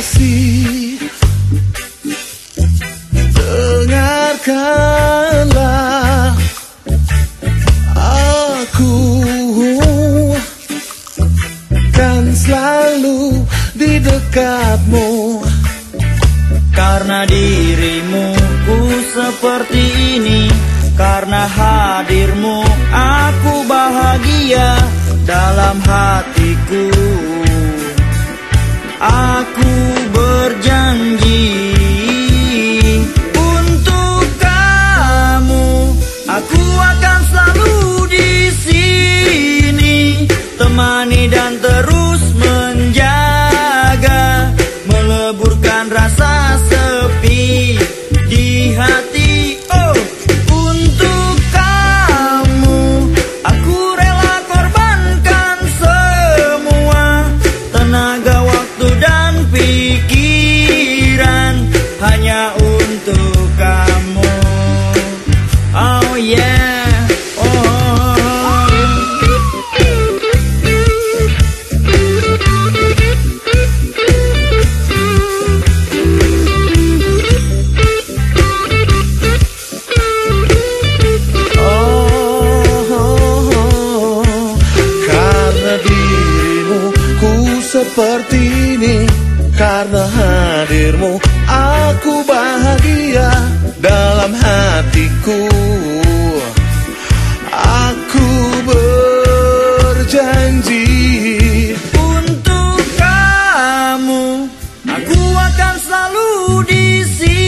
kasih Dengarkan. di dekatmu. Karena dirimu ku seperti ini Karena hadirmu aku bahagia dalam hatiku. Aku seperti ini Karena hadirmu. Aku bahagia Dalam hatiku. Aku berjanji Untuk kamu. Aku akan selalu di sini.